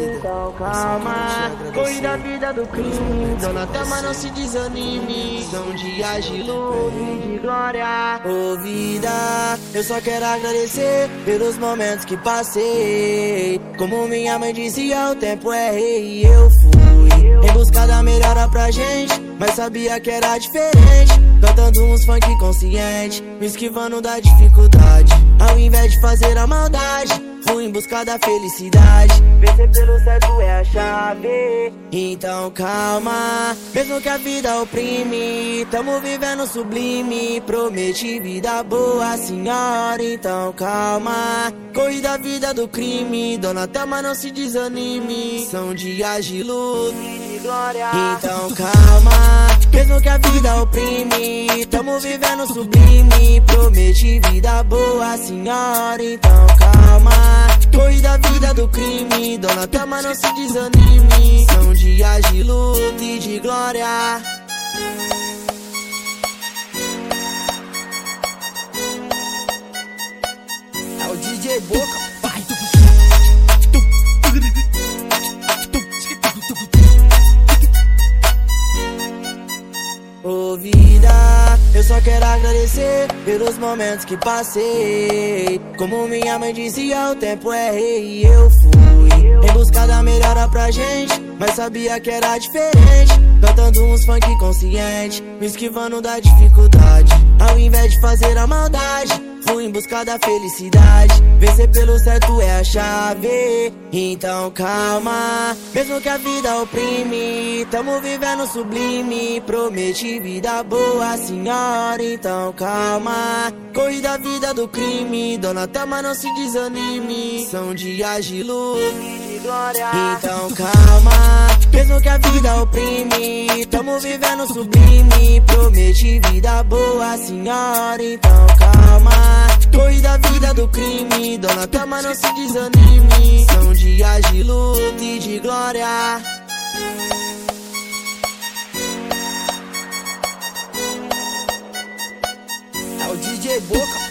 vida. Então calma, corre da vida do crime Dona Thelma não se desanime São dias de luz e de glória Ô vida, eu só quero agradecer pelos momentos que passei. Como minha mãe dizia, o tempo é rei e eu fui em busca da melhora pra gente, mas sabia que era diferente. Cantando uns funk consciente, me esquivando da dificuldade. Ao invés de fazer a maldade, fui em busca da felicidade. Vencer pelo certo é a chave. Então calma, mesmo que a vida oprime, tamo vivendo sublime. Prometi vida boa, senhora. Então calma, corre da vida do crime. Dona Thelma, não se desanime. São dias de de glória. Então calma, mesmo que a vida oprime, tamo vivendo sublime. Prometi vida boa, senhora. Então calma. Corre da vida do crime, Dona Thelma não se desanime São dias de luta e de glória É o DJ Boca, só quero agradecer pelos momentos que passei. Como minha mãe dizia, o tempo é rei e eu fui em busca da melhora pra gente, mas sabia que era diferente. Cantando uns funk consciente, me esquivando da dificuldade. Ao invés de fazer a maldade, em busca da felicidade. Vencer pelo certo é a chave. Então calma, mesmo que a vida oprime, tamo vivendo sublime. Prometi vida boa, senhora. Então calma, corre da vida do crime. Dona Thelma, não se desanime. São dias de luz de glória. Então calma, oprime, tamo vivendo sublime. Prometi vida boa, senhora. Então calma, corre da vida do crime. Dona Thelma, não se desanime. São dias de luta e de glória. É o DJ Boca,